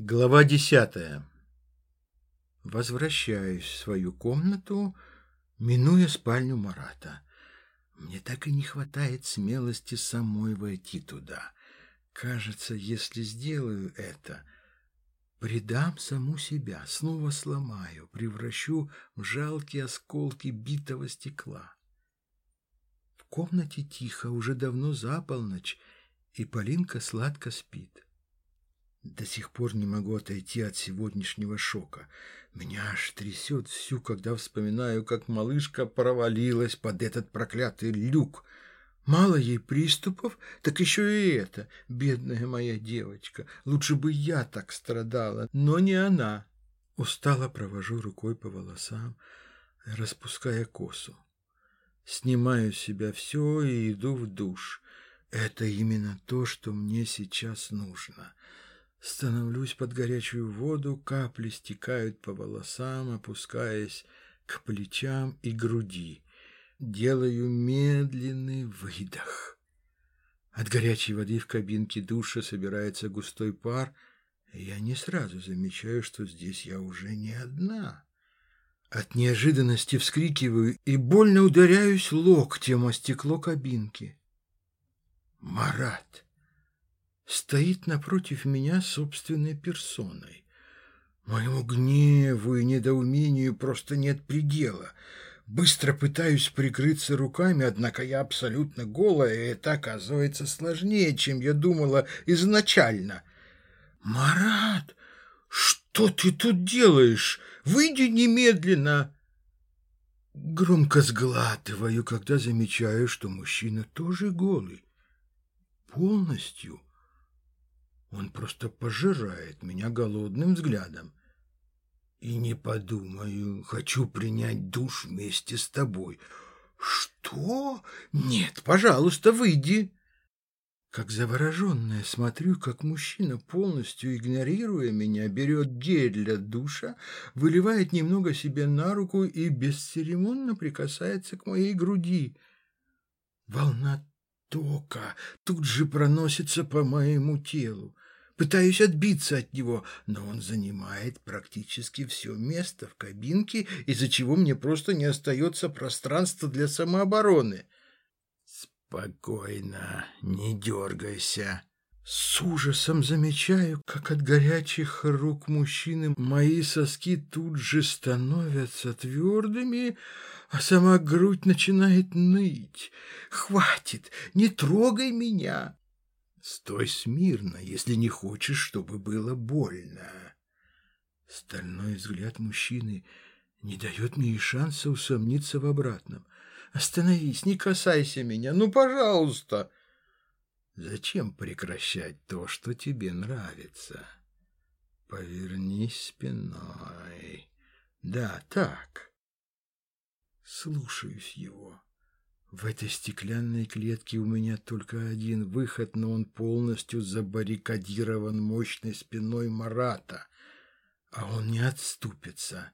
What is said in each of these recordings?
Глава десятая. Возвращаюсь в свою комнату, минуя спальню Марата. Мне так и не хватает смелости самой войти туда. Кажется, если сделаю это, предам саму себя, снова сломаю, превращу в жалкие осколки битого стекла. В комнате тихо, уже давно за полночь, и Полинка сладко спит. До сих пор не могу отойти от сегодняшнего шока. Меня аж трясет всю, когда вспоминаю, как малышка провалилась под этот проклятый люк. Мало ей приступов, так еще и это, бедная моя девочка. Лучше бы я так страдала, но не она. Устало провожу рукой по волосам, распуская косу. Снимаю с себя все и иду в душ. Это именно то, что мне сейчас нужно. Становлюсь под горячую воду, капли стекают по волосам, опускаясь к плечам и груди. Делаю медленный выдох. От горячей воды в кабинке душа собирается густой пар, и я не сразу замечаю, что здесь я уже не одна. От неожиданности вскрикиваю и больно ударяюсь локтем о стекло кабинки. Марат! Стоит напротив меня собственной персоной. Моему гневу и недоумению просто нет предела. Быстро пытаюсь прикрыться руками, однако я абсолютно голая, и это оказывается сложнее, чем я думала изначально. «Марат, что ты тут делаешь? Выйди немедленно!» Громко сглатываю, когда замечаю, что мужчина тоже голый. Полностью. Он просто пожирает меня голодным взглядом. И не подумаю, хочу принять душ вместе с тобой. Что? Нет, пожалуйста, выйди. Как завороженная смотрю, как мужчина, полностью игнорируя меня, берет гель для душа, выливает немного себе на руку и бесцеремонно прикасается к моей груди. Волна тока тут же проносится по моему телу. Пытаюсь отбиться от него, но он занимает практически все место в кабинке, из-за чего мне просто не остается пространства для самообороны. Спокойно, не дергайся. С ужасом замечаю, как от горячих рук мужчины мои соски тут же становятся твердыми, а сама грудь начинает ныть. «Хватит! Не трогай меня!» Стой смирно, если не хочешь, чтобы было больно. Стальной взгляд мужчины не дает мне и шанса усомниться в обратном. Остановись, не касайся меня, ну, пожалуйста. Зачем прекращать то, что тебе нравится? Повернись спиной. Да, так. Слушаюсь его. В этой стеклянной клетке у меня только один выход, но он полностью забаррикадирован мощной спиной Марата, а он не отступится.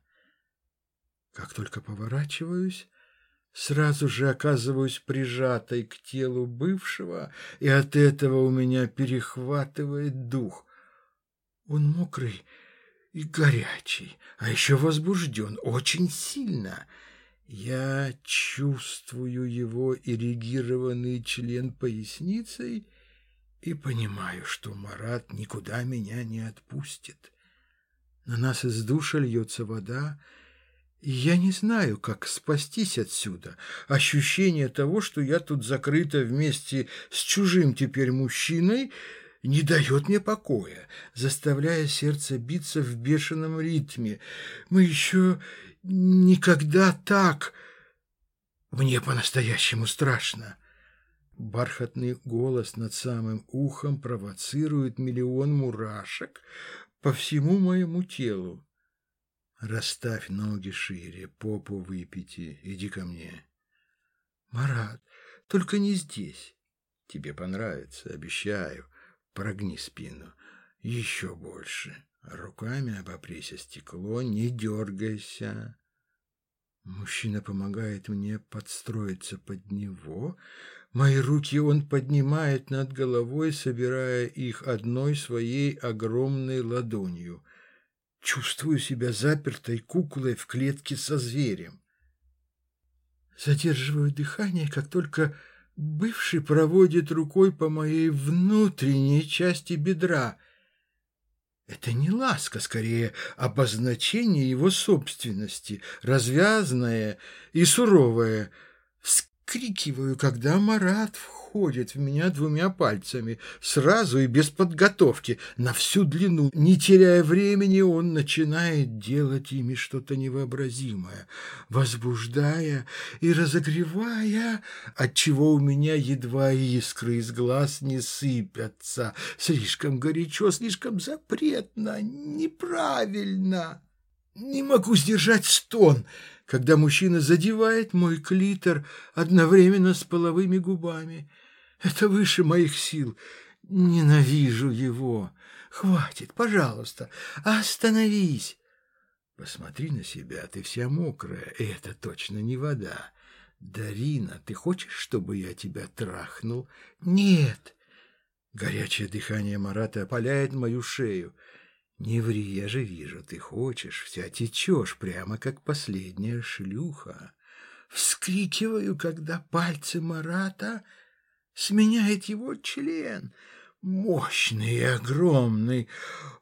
Как только поворачиваюсь, сразу же оказываюсь прижатой к телу бывшего, и от этого у меня перехватывает дух. Он мокрый и горячий, а еще возбужден очень сильно — я чувствую его ирригированный член поясницей и понимаю, что Марат никуда меня не отпустит. На нас из душа льется вода, и я не знаю, как спастись отсюда. Ощущение того, что я тут закрыта вместе с чужим теперь мужчиной, не дает мне покоя, заставляя сердце биться в бешеном ритме. Мы еще никогда так. Мне по-настоящему страшно. Бархатный голос над самым ухом провоцирует миллион мурашек по всему моему телу. Расставь ноги шире, попу выпейте, иди ко мне. Марат, только не здесь. Тебе понравится, обещаю. Прогни спину. Еще больше. Руками обопрись о стекло, не дергайся. Мужчина помогает мне подстроиться под него. Мои руки он поднимает над головой, собирая их одной своей огромной ладонью. Чувствую себя запертой куклой в клетке со зверем. Задерживаю дыхание, как только бывший проводит рукой по моей внутренней части бедра. Это не ласка, скорее обозначение его собственности, развязное и суровое. Вскрикиваю, когда Марат входит в меня двумя пальцами, сразу и без подготовки, на всю длину. Не теряя времени, он начинает делать ими что-то невообразимое, возбуждая и разогревая, отчего у меня едва искры из глаз не сыпятся. Слишком горячо, слишком запретно, неправильно. Не могу сдержать стон, когда мужчина задевает мой клитор одновременно с половыми губами. Это выше моих сил. Ненавижу его. Хватит, пожалуйста, остановись. Посмотри на себя, ты вся мокрая, и это точно не вода. Дарина, ты хочешь, чтобы я тебя трахнул? Нет. Горячее дыхание Марата опаляет мою шею. Не ври, я же вижу, ты хочешь, вся течешь, прямо как последняя шлюха. Вскрикиваю, когда пальцы Марата сменяет его член. Мощный и огромный.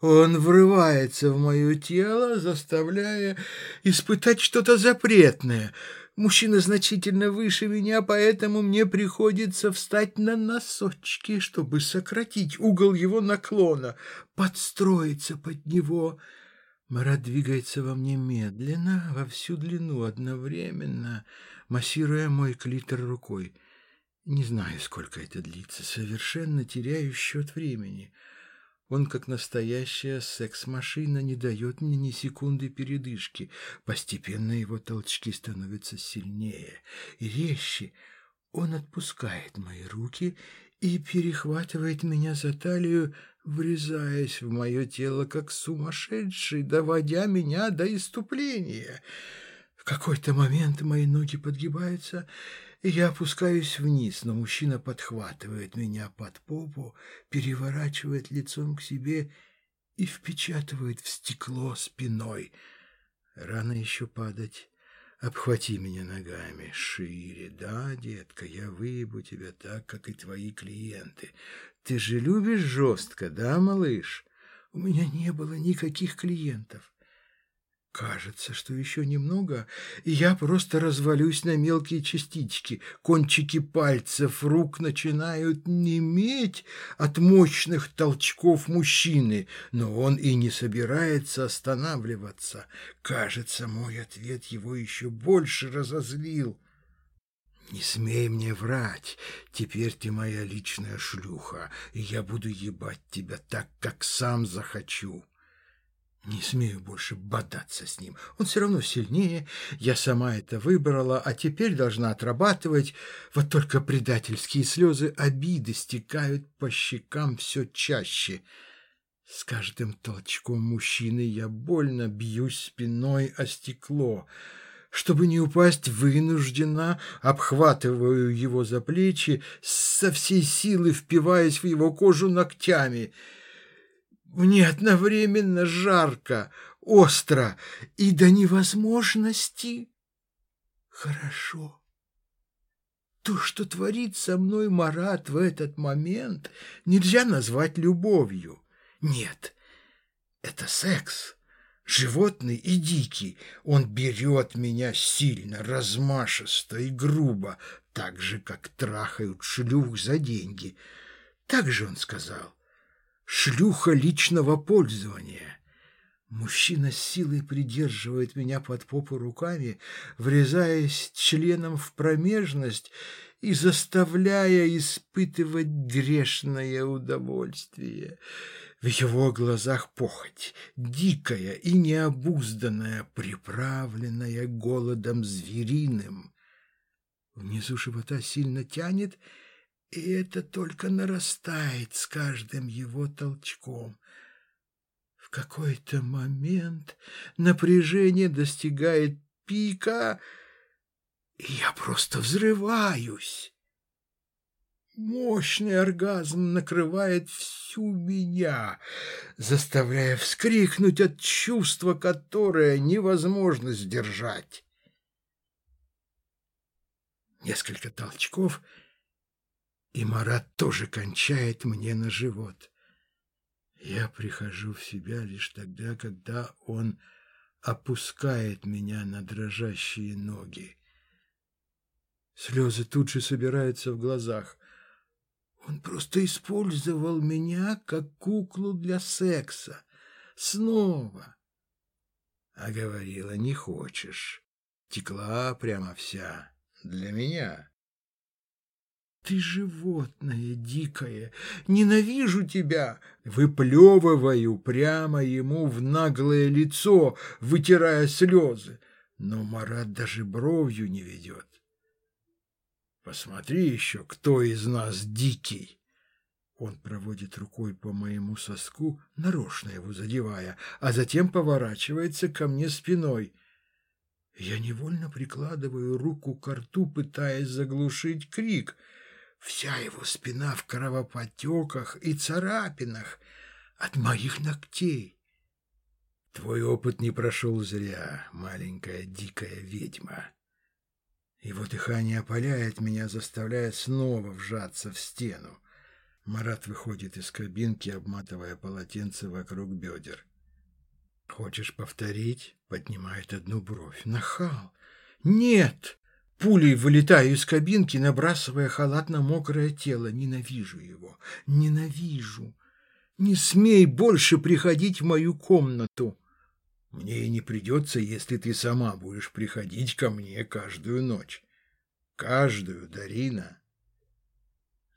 Он врывается в мое тело, заставляя испытать что-то запретное. Мужчина значительно выше меня, поэтому мне приходится встать на носочки, чтобы сократить угол его наклона, подстроиться под него. Марат двигается во мне медленно, во всю длину одновременно, массируя мой клитор рукой. Не знаю, сколько это длится, совершенно теряю счет времени. Он, как настоящая секс-машина, не дает мне ни секунды передышки. Постепенно его толчки становятся сильнее и резче. Он отпускает мои руки и перехватывает меня за талию, врезаясь в мое тело, как сумасшедший, доводя меня до иступления. В какой-то момент мои ноги подгибаются, и я опускаюсь вниз, но мужчина подхватывает меня под попу, переворачивает лицом к себе и впечатывает в стекло спиной. Рано еще падать. Обхвати меня ногами шире. Да, детка, я выебу тебя так, как и твои клиенты. Ты же любишь жестко, да, малыш? У меня не было никаких клиентов. Кажется, что еще немного, и я просто развалюсь на мелкие частички. Кончики пальцев рук начинают неметь от мощных толчков мужчины, но он и не собирается останавливаться. Кажется, мой ответ его еще больше разозлил. «Не смей мне врать. Теперь ты моя личная шлюха, и я буду ебать тебя так, как сам захочу». Не смею больше бодаться с ним. Он все равно сильнее. Я сама это выбрала, а теперь должна отрабатывать. Вот только предательские слезы обиды стекают по щекам все чаще. С каждым толчком мужчины я больно бьюсь спиной о стекло. Чтобы не упасть, вынуждена, обхватываю его за плечи, со всей силы впиваясь в его кожу ногтями — мне одновременно жарко, остро и до невозможности хорошо. То, что творит со мной Марат в этот момент, нельзя назвать любовью. Нет, это секс. Животный и дикий. Он берет меня сильно, размашисто и грубо, так же, как трахают шлюх за деньги. Так же он сказал шлюха личного пользования. Мужчина с силой придерживает меня под попу руками, врезаясь членом в промежность и заставляя испытывать грешное удовольствие. В его глазах похоть, дикая и необузданная, приправленная голодом звериным. Внизу живота сильно тянет, и это только нарастает с каждым его толчком. В какой-то момент напряжение достигает пика, и я просто взрываюсь. Мощный оргазм накрывает всю меня, заставляя вскрикнуть от чувства, которое невозможно сдержать. Несколько толчков, и Марат тоже кончает мне на живот. Я прихожу в себя лишь тогда, когда он опускает меня на дрожащие ноги. Слезы тут же собираются в глазах. Он просто использовал меня как куклу для секса. Снова. А говорила, не хочешь. Текла прямо вся для меня. Ты животное дикое, ненавижу тебя, выплевываю прямо ему в наглое лицо, вытирая слезы. Но Марат даже бровью не ведет. Посмотри еще, кто из нас дикий. Он проводит рукой по моему соску, нарочно его задевая, а затем поворачивается ко мне спиной. Я невольно прикладываю руку к рту, пытаясь заглушить крик. Вся его спина в кровопотеках и царапинах от моих ногтей. Твой опыт не прошел зря, маленькая дикая ведьма. Его дыхание опаляет меня, заставляя снова вжаться в стену. Марат выходит из кабинки, обматывая полотенце вокруг бедер. «Хочешь повторить?» — поднимает одну бровь. «Нахал!» «Нет!» Пулей вылетаю из кабинки, набрасывая халат на мокрое тело. Ненавижу его. Ненавижу. Не смей больше приходить в мою комнату. Мне и не придется, если ты сама будешь приходить ко мне каждую ночь. Каждую, Дарина.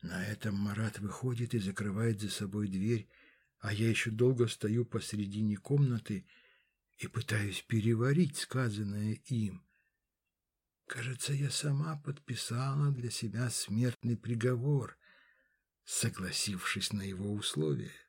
На этом Марат выходит и закрывает за собой дверь, а я еще долго стою посредине комнаты и пытаюсь переварить сказанное им. Кажется, я сама подписала для себя смертный приговор, согласившись на его условия.